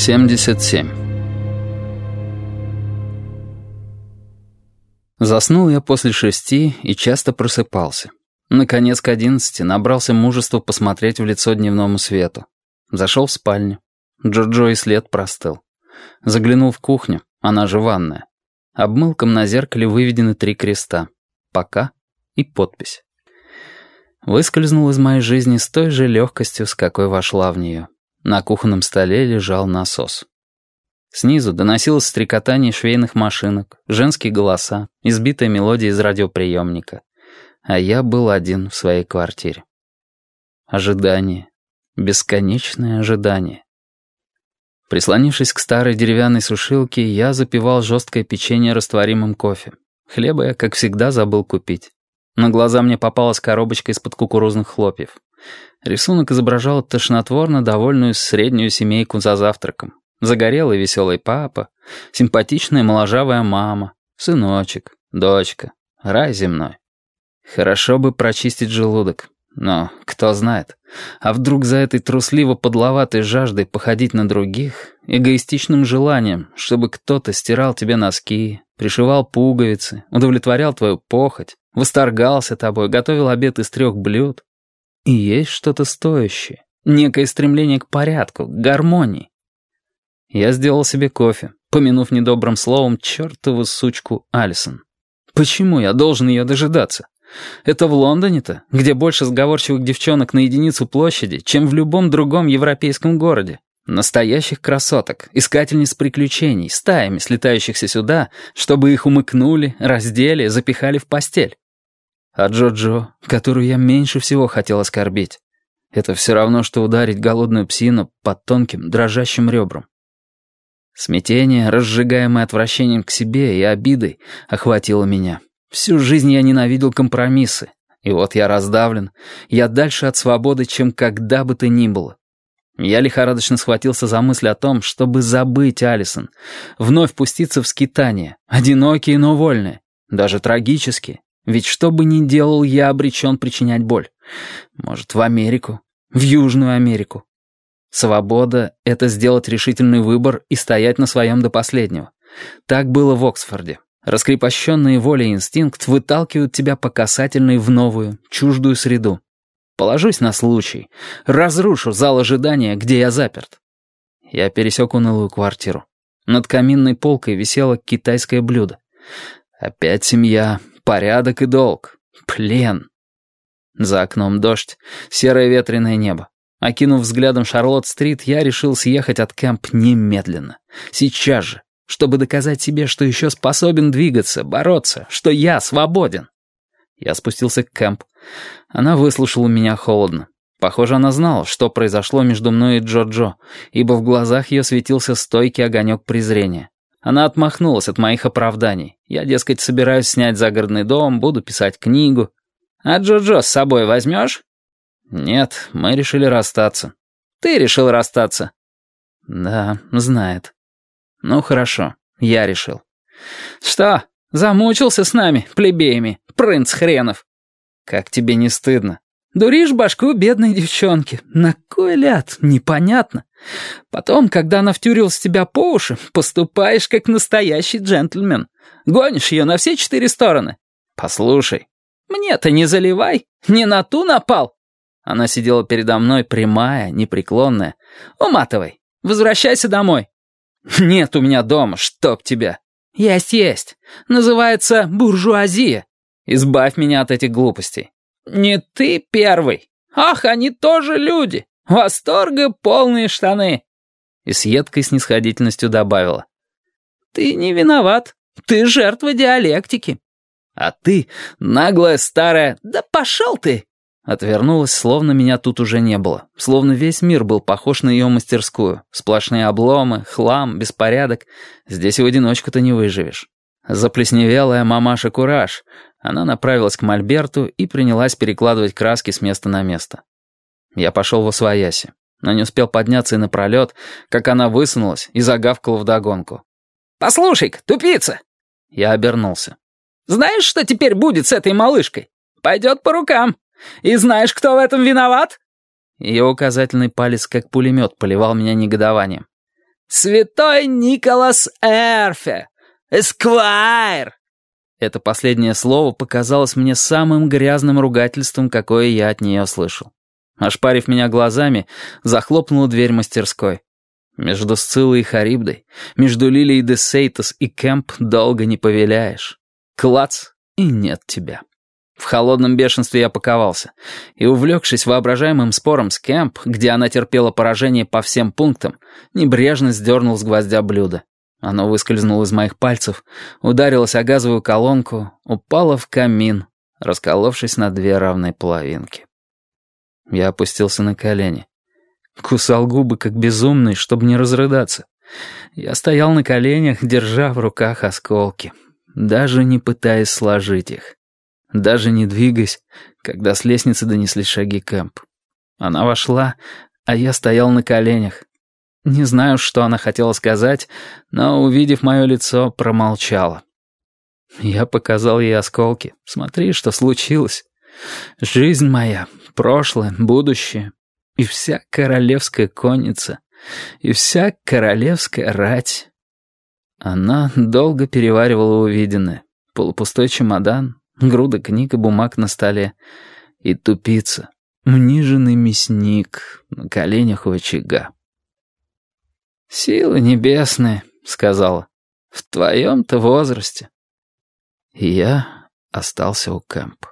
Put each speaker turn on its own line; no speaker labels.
77 Заснул я после шести и часто просыпался. Наконец к одиннадцати набрался мужества посмотреть в лицо дневному свету. Зашел в спальню. Джорджо и след простыл. Заглянул в кухню, она же ванная. Обмылком на зеркале выведены три креста. «Пока» и подпись. Выскользнул из моей жизни с той же легкостью, с какой вошла в нее. На кухонном столе лежал насос. Снизу доносилось стрекотание швейных машинок, женские голоса, избитая мелодия из радиоприемника. А я был один в своей квартире. Ожидание. Бесконечное ожидание. Прислонившись к старой деревянной сушилке, я запивал жесткое печенье растворимым кофе. Хлеба я, как всегда, забыл купить. На глаза мне попалась коробочка из-под кукурузных хлопьев. Рисунок изображал тошнотворно довольную среднюю семейку за завтраком. Загорелый веселый папа, симпатичная моложавая мама, сыночек, дочка, рай земной. Хорошо бы прочистить желудок, но кто знает. А вдруг за этой трусливо-подловатой жаждой походить на других, эгоистичным желанием, чтобы кто-то стирал тебе носки, пришивал пуговицы, удовлетворял твою похоть, восторгался тобой, готовил обед из трех блюд, и есть что-то стоящее, некое стремление к порядку, к гармонии. Я сделал себе кофе, помянув недобрым словом чертову сучку Алисон. Почему я должен ее дожидаться? Это в Лондоне-то, где больше сговорчивых девчонок на единицу площади, чем в любом другом европейском городе. Настоящих красоток, искательниц приключений, стаями слетающихся сюда, чтобы их умыкнули, раздели, запихали в постель. А Джо-Джо, которую я меньше всего хотел оскорбить, это все равно, что ударить голодную псину под тонким, дрожащим ребром. Смятение, разжигаемое отвращением к себе и обидой, охватило меня. Всю жизнь я ненавидел компромиссы. И вот я раздавлен. Я дальше от свободы, чем когда бы то ни было. Я лихорадочно схватился за мысль о том, чтобы забыть Алисон, вновь пуститься в скитание, одинокие, но вольные, даже трагические, ведь что бы ни делал, я обречен причинять боль. Может, в Америку, в Южную Америку. Свобода — это сделать решительный выбор и стоять на своем до последнего. Так было в Оксфорде. Раскрепощенные воля и инстинкт выталкивают тебя по касательной в новую, чуждую среду. Положусь на случай. Разрушу зал ожидания, где я заперт. Я пересек унылую квартиру. Над каминной полкой висело китайское блюдо. Опять семья, Порядок и долг. Плен. За окном дождь, серое ветреное небо. Окинув взглядом Шарлотт-стрит, я решил съехать от Кэмп немедленно. Сейчас же. Чтобы доказать себе, что еще способен двигаться, бороться, что я свободен. Я спустился к Кэмп. Она выслушала меня холодно. Похоже, она знала, что произошло между мной и Джо-Джо, ибо в глазах ее светился стойкий огонек презрения. Она отмахнулась от моих оправданий. Я, дескать, собираюсь снять загородный дом, буду писать книгу. А Джо-Джо с собой возьмешь? Нет, мы решили расстаться. Ты решил расстаться? Да, знает. Ну, хорошо, я решил. Что, замучился с нами, плебеями, принц хренов? Как тебе не стыдно? Дуришь башку бедной девчонки. На кой ляд? Непонятно. Потом, когда она втюрилась тебя по уши, поступаешь как настоящий джентльмен. Гонишь ее на все четыре стороны. Послушай, мне-то не заливай, не на ту напал. Она сидела передо мной прямая, непреклонная. Уматывай, возвращайся домой. Нет у меня дома, чтоб тебя. Есть, есть. Называется буржуазия. Избавь меня от этих глупостей. «Не ты первый! Ах, они тоже люди! Восторга полные штаны!» И с едкой снисходительностью добавила. «Ты не виноват. Ты жертва диалектики. А ты, наглая старая, да пошел ты!» Отвернулась, словно меня тут уже не было. Словно весь мир был похож на ее мастерскую. Сплошные обломы, хлам, беспорядок. Здесь в одиночку-то не выживешь. Заплесневелая мамаша Кураж. Она направилась к Мольберту и принялась перекладывать краски с места на место. Я пошел во свояси, но не успел подняться и напролет, как она высунулась и загавкала вдогонку. «Послушай-ка, тупица!» Я обернулся. «Знаешь, что теперь будет с этой малышкой? Пойдет по рукам. И знаешь, кто в этом виноват?» Ее указательный палец, как пулемет, поливал меня негодованием.
«Святой Николас Эрфе! Эсквайр!»
Это последнее слово показалось мне самым грязным ругательством, какое я от нее слышал. Ошпарив меня глазами, захлопнула дверь мастерской. Между Сциллой и Харибдой, между Лилией де Сейтос и Кэмп долго не повеляешь. Клац, и нет тебя. В холодном бешенстве я паковался, и, увлекшись воображаемым спором с Кэмп, где она терпела поражение по всем пунктам, небрежно сдернул с гвоздя блюдо. Оно выскользнуло из моих пальцев, ударилось о газовую колонку, упало в камин, расколовшись на две равные половинки. Я опустился на колени. Кусал губы, как безумный, чтобы не разрыдаться. Я стоял на коленях, держа в руках осколки, даже не пытаясь сложить их даже не двигаясь, когда с лестницы донесли шаги Кэмп. Она вошла, а я стоял на коленях. Не знаю, что она хотела сказать, но, увидев мое лицо, промолчала. Я показал ей осколки. Смотри, что случилось. Жизнь моя, прошлое, будущее. И вся королевская конница. И вся королевская рать. Она долго переваривала увиденное. Полупустой чемодан, груда книг и бумаг на столе, и тупица, униженный мясник на коленях у очага. «Силы небесные», — сказала, — «в твоем-то возрасте». И я остался у Кэмп.